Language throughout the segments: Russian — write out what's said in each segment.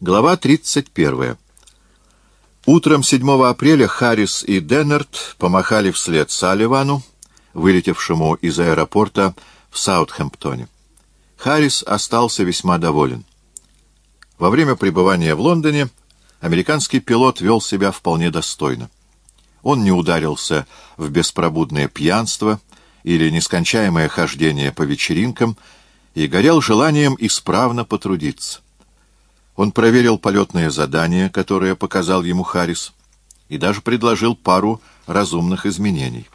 Глава 31. Утром 7 апреля Харрис и Деннерт помахали вслед Салливану, вылетевшему из аэропорта в Саутхэмптоне. Харрис остался весьма доволен. Во время пребывания в Лондоне американский пилот вел себя вполне достойно. Он не ударился в беспробудное пьянство или нескончаемое хождение по вечеринкам и горел желанием исправно потрудиться. Он проверил полетное задание, которое показал ему Харрис, и даже предложил пару разумных изменений.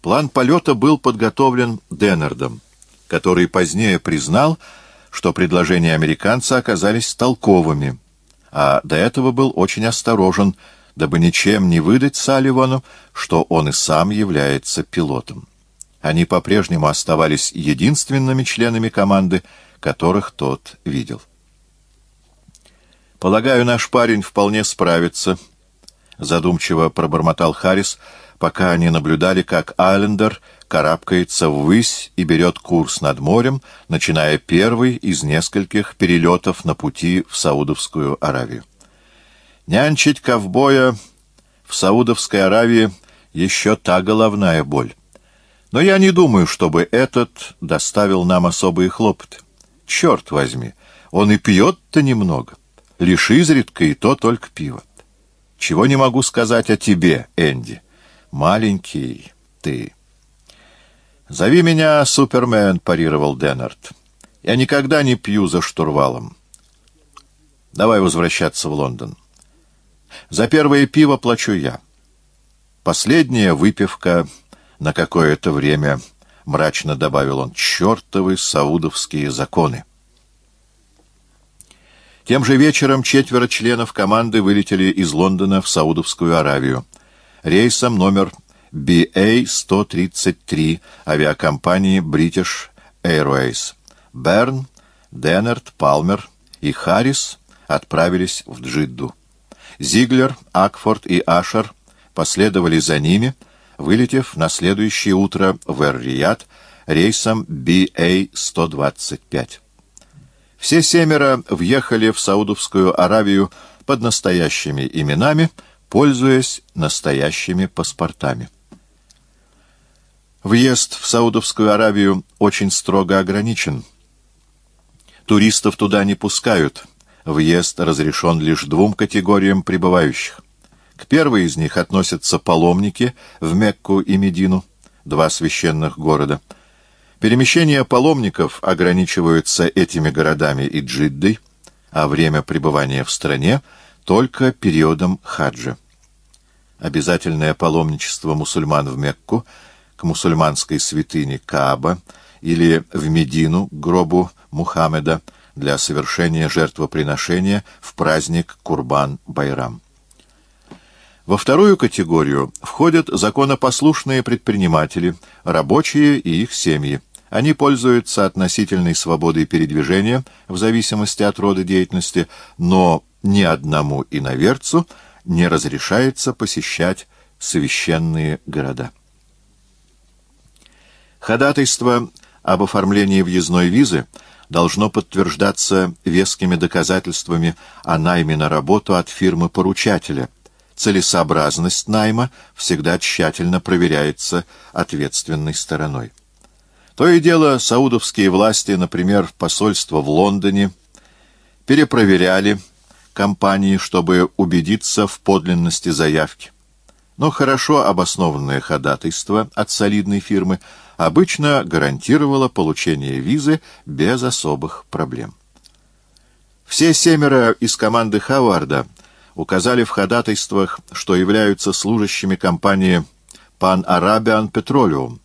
План полета был подготовлен Деннердом, который позднее признал, что предложения американца оказались толковыми, а до этого был очень осторожен, дабы ничем не выдать Салливану, что он и сам является пилотом. Они по-прежнему оставались единственными членами команды, которых тот видел. «Полагаю, наш парень вполне справится», — задумчиво пробормотал Харрис, пока они наблюдали, как Айлендер карабкается ввысь и берет курс над морем, начиная первый из нескольких перелетов на пути в Саудовскую Аравию. Нянчить ковбоя в Саудовской Аравии еще та головная боль. Но я не думаю, чтобы этот доставил нам особые хлопоты. Черт возьми, он и пьет-то немного лишь изредка, и то только пиво. Чего не могу сказать о тебе, Энди. Маленький ты. «Зови меня Супермен», — парировал Деннард. «Я никогда не пью за штурвалом. Давай возвращаться в Лондон. За первое пиво плачу я. Последняя выпивка на какое-то время, — мрачно добавил он, — чертовы саудовские законы. Тем же вечером четверо членов команды вылетели из Лондона в Саудовскую Аравию. Рейсом номер BA-133 авиакомпании British Airways. Берн, Деннерт, Палмер и Харрис отправились в Джидду. Зиглер, Акфорд и Ашер последовали за ними, вылетев на следующее утро в Эр-Рияд рейсом BA-125. Все семеро въехали в Саудовскую Аравию под настоящими именами, пользуясь настоящими паспортами. Въезд в Саудовскую Аравию очень строго ограничен. Туристов туда не пускают. Въезд разрешен лишь двум категориям прибывающих. К первой из них относятся паломники в Мекку и Медину, два священных города — Перемещения паломников ограничиваются этими городами и Джиддой, а время пребывания в стране — только периодом хаджа. Обязательное паломничество мусульман в Мекку к мусульманской святыне Кааба или в Медину к гробу Мухаммеда для совершения жертвоприношения в праздник Курбан-Байрам. Во вторую категорию входят законопослушные предприниматели, рабочие и их семьи. Они пользуются относительной свободой передвижения в зависимости от рода деятельности, но ни одному иноверцу не разрешается посещать священные города. Ходатайство об оформлении въездной визы должно подтверждаться вескими доказательствами о найме на работу от фирмы-поручателя. Целесообразность найма всегда тщательно проверяется ответственной стороной. То и дело, саудовские власти, например, посольство в Лондоне, перепроверяли компании, чтобы убедиться в подлинности заявки. Но хорошо обоснованное ходатайство от солидной фирмы обычно гарантировало получение визы без особых проблем. Все семеро из команды Хаварда указали в ходатайствах, что являются служащими компании Pan Arabian Petroleum,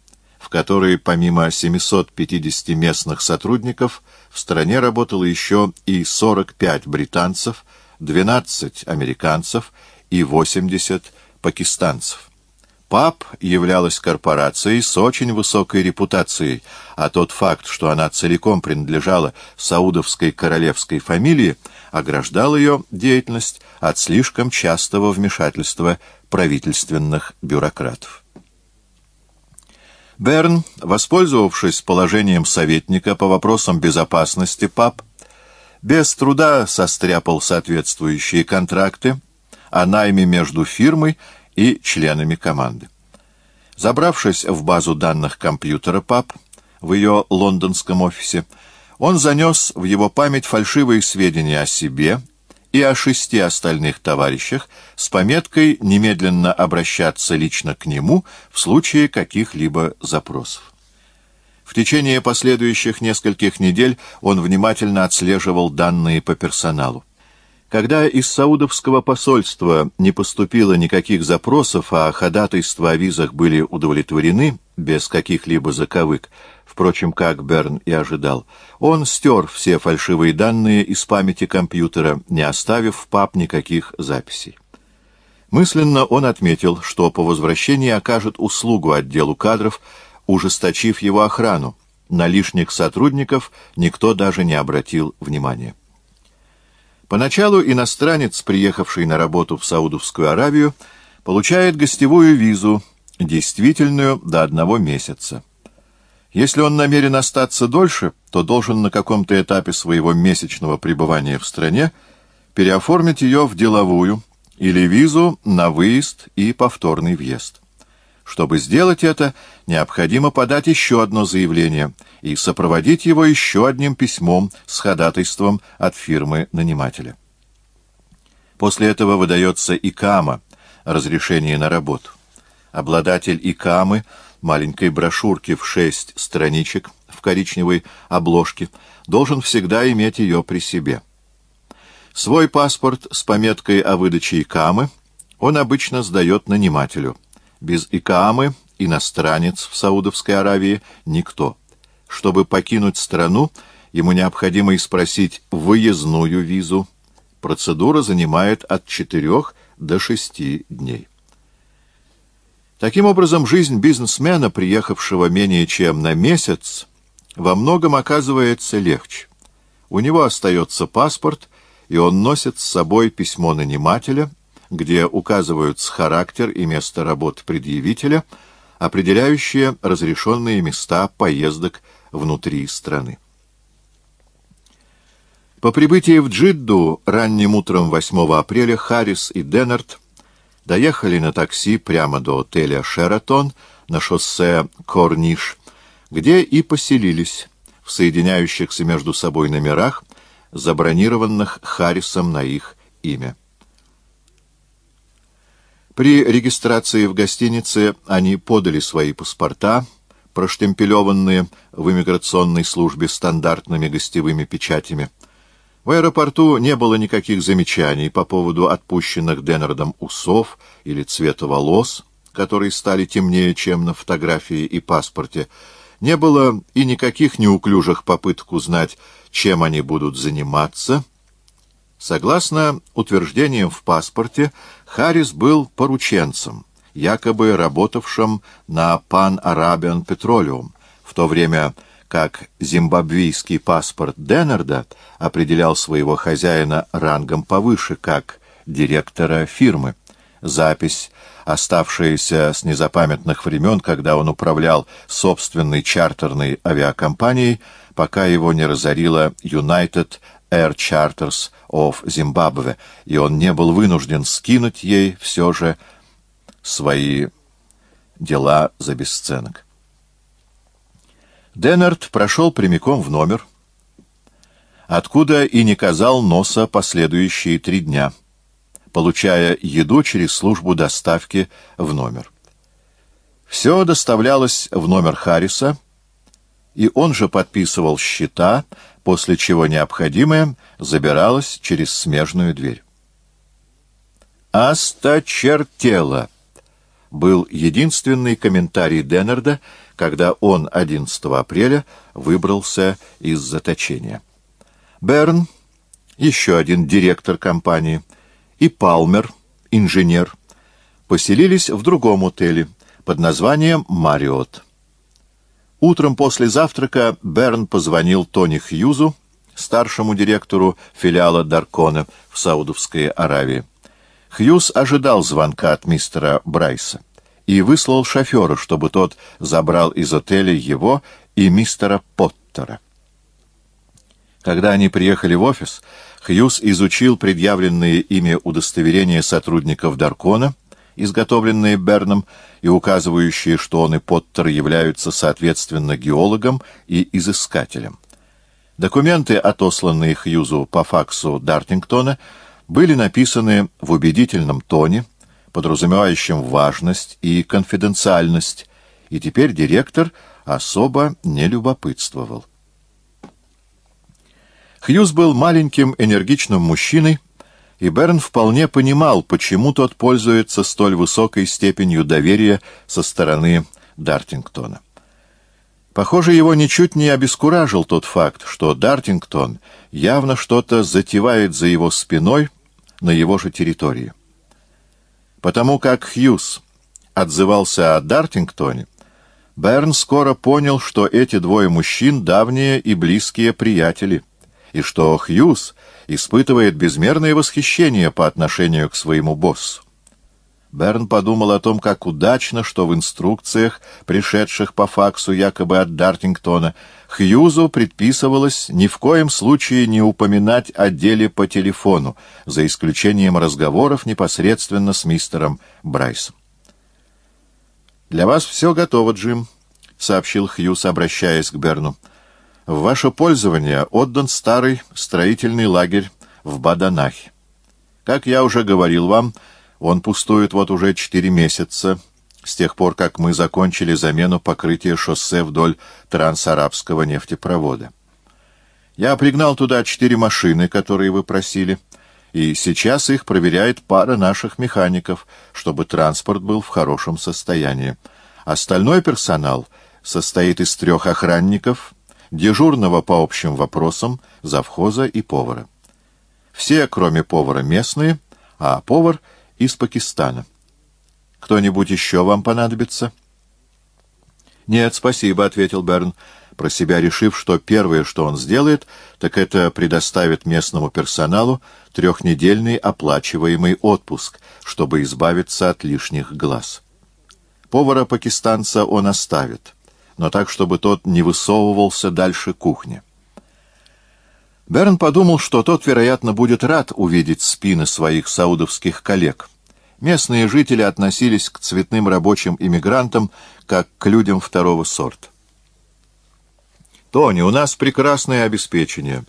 в которой помимо 750 местных сотрудников в стране работало еще и 45 британцев, 12 американцев и 80 пакистанцев. ПАП являлась корпорацией с очень высокой репутацией, а тот факт, что она целиком принадлежала саудовской королевской фамилии, ограждал ее деятельность от слишком частого вмешательства правительственных бюрократов. Берн, воспользовавшись положением советника по вопросам безопасности ПАП, без труда состряпал соответствующие контракты о найме между фирмой и членами команды. Забравшись в базу данных компьютера ПАП в ее лондонском офисе, он занес в его память фальшивые сведения о себе и о шести остальных товарищах с пометкой немедленно обращаться лично к нему в случае каких-либо запросов. В течение последующих нескольких недель он внимательно отслеживал данные по персоналу. Когда из саудовского посольства не поступило никаких запросов, а ходатайства о визах были удовлетворены без каких-либо заковык, впрочем, как Берн и ожидал, он стер все фальшивые данные из памяти компьютера, не оставив в пап никаких записей. Мысленно он отметил, что по возвращении окажет услугу отделу кадров, ужесточив его охрану. На лишних сотрудников никто даже не обратил внимания. Поначалу иностранец, приехавший на работу в Саудовскую Аравию, получает гостевую визу, действительную до одного месяца. Если он намерен остаться дольше, то должен на каком-то этапе своего месячного пребывания в стране переоформить ее в деловую или визу на выезд и повторный въезд. Чтобы сделать это, необходимо подать еще одно заявление и сопроводить его еще одним письмом с ходатайством от фирмы-нанимателя. После этого выдается ИКАМа, разрешение на работу. Обладатель ИКАМы, маленькой брошюрки в шесть страничек в коричневой обложке, должен всегда иметь ее при себе. Свой паспорт с пометкой о выдаче ИКАМы он обычно сдает нанимателю – без Икаамы иностранец в Саудовской Аравии никто. Чтобы покинуть страну, ему необходимо испросить выездную визу. Процедура занимает от четырех до шести дней. Таким образом, жизнь бизнесмена, приехавшего менее чем на месяц, во многом оказывается легче. У него остается паспорт, и он носит с собой письмо нанимателя — где указываются характер и место работы предъявителя, определяющие разрешенные места поездок внутри страны. По прибытии в Джидду ранним утром 8 апреля Харрис и Деннерт доехали на такси прямо до отеля «Шератон» на шоссе Корниш, где и поселились в соединяющихся между собой номерах, забронированных Харрисом на их имя. При регистрации в гостинице они подали свои паспорта, проштемпелеванные в иммиграционной службе стандартными гостевыми печатями. В аэропорту не было никаких замечаний по поводу отпущенных Деннердом усов или цвета волос, которые стали темнее, чем на фотографии и паспорте. Не было и никаких неуклюжих попыток узнать, чем они будут заниматься — Согласно утверждениям в паспорте, Харрис был порученцем, якобы работавшим на Pan Arabian Petroleum, в то время как зимбабвийский паспорт Деннерда определял своего хозяина рангом повыше, как директора фирмы. Запись, оставшаяся с незапамятных времен, когда он управлял собственной чартерной авиакомпанией, пока его не разорила United Air Charters of Zimbabwe, и он не был вынужден скинуть ей все же свои дела за бесценок. Деннерт прошел прямиком в номер, откуда и не казал носа последующие три дня, получая еду через службу доставки в номер. Все доставлялось в номер Харриса, и он же подписывал счета, после чего необходимое забиралось через смежную дверь. «Осточертело!» Был единственный комментарий Деннерда, когда он 11 апреля выбрался из заточения. Берн, еще один директор компании, и Палмер, инженер, поселились в другом отеле под названием «Мариот». Утром после завтрака Берн позвонил Тони Хьюзу, старшему директору филиала Даркона в Саудовской Аравии. Хьюз ожидал звонка от мистера Брайса и выслал шофера, чтобы тот забрал из отеля его и мистера Поттера. Когда они приехали в офис, Хьюз изучил предъявленные ими удостоверения сотрудников Даркона, изготовленные Берном и указывающие, что он и Поттер являются соответственно геологом и изыскателем. Документы, отосланные Хьюзу по факсу Дартингтона, были написаны в убедительном тоне, подразумевающем важность и конфиденциальность, и теперь директор особо не любопытствовал. Хьюз был маленьким энергичным мужчиной, и Берн вполне понимал, почему тот пользуется столь высокой степенью доверия со стороны Дартингтона. Похоже, его ничуть не обескуражил тот факт, что Дартингтон явно что-то затевает за его спиной на его же территории. Потому как Хьюз отзывался о Дартингтоне, Берн скоро понял, что эти двое мужчин — давние и близкие приятели — и что Хьюз испытывает безмерное восхищение по отношению к своему боссу. Берн подумал о том, как удачно, что в инструкциях, пришедших по факсу якобы от Дартингтона, Хьюзу предписывалось ни в коем случае не упоминать о деле по телефону, за исключением разговоров непосредственно с мистером Брайсом. «Для вас все готово, Джим», — сообщил Хьюз, обращаясь к Берну. В ваше пользование отдан старый строительный лагерь в Баданахе. Как я уже говорил вам, он пустует вот уже четыре месяца, с тех пор, как мы закончили замену покрытия шоссе вдоль трансарабского нефтепровода. Я пригнал туда четыре машины, которые вы просили, и сейчас их проверяет пара наших механиков, чтобы транспорт был в хорошем состоянии. Остальной персонал состоит из трех охранников — дежурного по общим вопросам, завхоза и повара. Все, кроме повара, местные, а повар из Пакистана. Кто-нибудь еще вам понадобится? Нет, спасибо, — ответил Берн, про себя решив, что первое, что он сделает, так это предоставит местному персоналу трехнедельный оплачиваемый отпуск, чтобы избавиться от лишних глаз. Повара-пакистанца он оставит но так, чтобы тот не высовывался дальше кухни. Берн подумал, что тот, вероятно, будет рад увидеть спины своих саудовских коллег. Местные жители относились к цветным рабочим иммигрантам как к людям второго сорта. «Тони, у нас прекрасное обеспечение.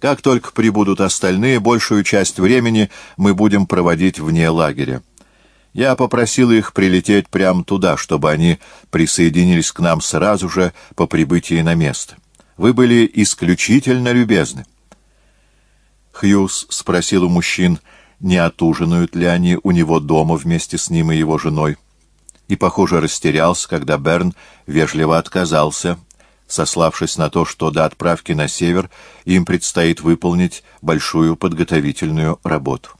Как только прибудут остальные, большую часть времени мы будем проводить вне лагеря. Я попросил их прилететь прямо туда, чтобы они присоединились к нам сразу же по прибытии на место. Вы были исключительно любезны. Хьюз спросил у мужчин, не отужинают ли они у него дома вместе с ним и его женой. И, похоже, растерялся, когда Берн вежливо отказался, сославшись на то, что до отправки на север им предстоит выполнить большую подготовительную работу.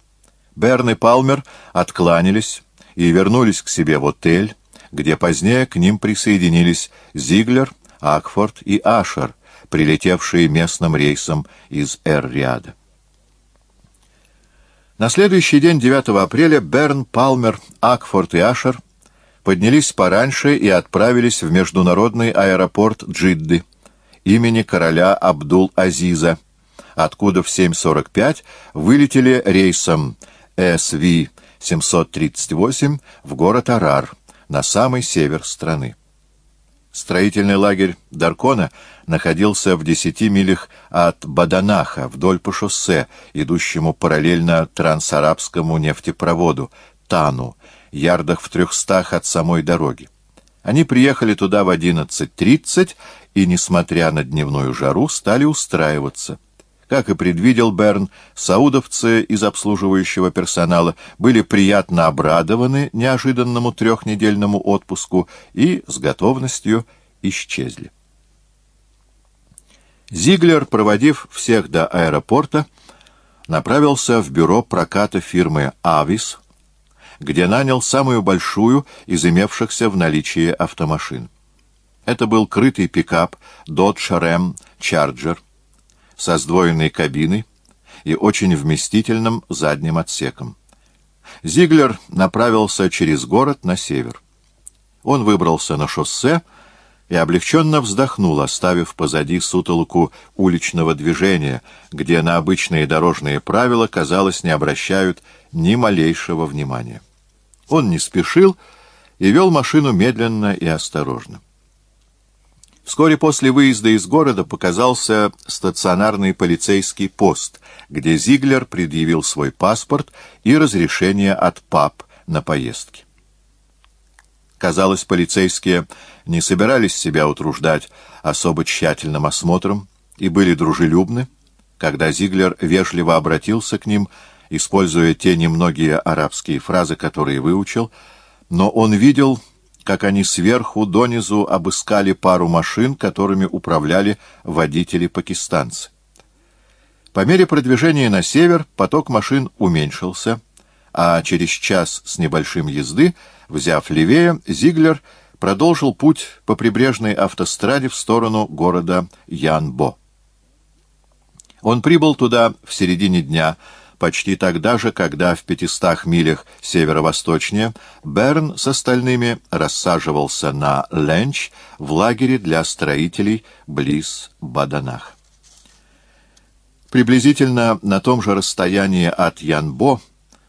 Берн и Палмер откланялись и вернулись к себе в отель, где позднее к ним присоединились Зиглер, Акфорд и Ашер, прилетевшие местным рейсом из Эр-Риада. На следующий день, 9 апреля, Берн, Палмер, Акфорд и Ашер поднялись пораньше и отправились в международный аэропорт Джидды имени короля Абдул-Азиза, откуда в 7.45 вылетели рейсом СВ-738 в город Арар, на самый север страны. Строительный лагерь Даркона находился в десяти милях от Баданаха, вдоль по шоссе, идущему параллельно трансарабскому нефтепроводу, Тану, ярдах в трехстах от самой дороги. Они приехали туда в 11.30 и, несмотря на дневную жару, стали устраиваться — как и предвидел Берн, саудовцы из обслуживающего персонала были приятно обрадованы неожиданному трехнедельному отпуску и с готовностью исчезли. Зиглер, проводив всех до аэропорта, направился в бюро проката фирмы «Авис», где нанял самую большую из имевшихся в наличии автомашин. Это был крытый пикап Dodge Ram Charger — со сдвоенной кабиной и очень вместительным задним отсеком. Зиглер направился через город на север. Он выбрался на шоссе и облегченно вздохнул, оставив позади сутолоку уличного движения, где на обычные дорожные правила, казалось, не обращают ни малейшего внимания. Он не спешил и вел машину медленно и осторожно. Вскоре после выезда из города показался стационарный полицейский пост, где Зиглер предъявил свой паспорт и разрешение от ПАП на поездки. Казалось, полицейские не собирались себя утруждать особо тщательным осмотром и были дружелюбны, когда Зиглер вежливо обратился к ним, используя те немногие арабские фразы, которые выучил, но он видел, как они сверху донизу обыскали пару машин, которыми управляли водители-пакистанцы. По мере продвижения на север поток машин уменьшился, а через час с небольшим езды Взяв левее, Зиглер продолжил путь по прибрежной автостраде в сторону города Янбо. Он прибыл туда в середине дня, почти тогда же, когда в пятистах милях северо-восточнее Берн с остальными рассаживался на Ленч в лагере для строителей близ Баданах. Приблизительно на том же расстоянии от Янбо,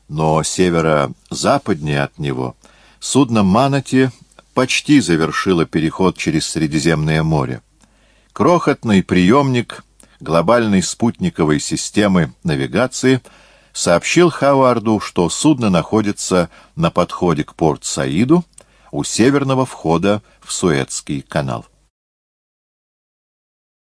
но северо-западнее от него — Судно «Манати» почти завершило переход через Средиземное море. Крохотный приемник глобальной спутниковой системы навигации сообщил Хауарду, что судно находится на подходе к Порт-Саиду у северного входа в Суэцкий канал.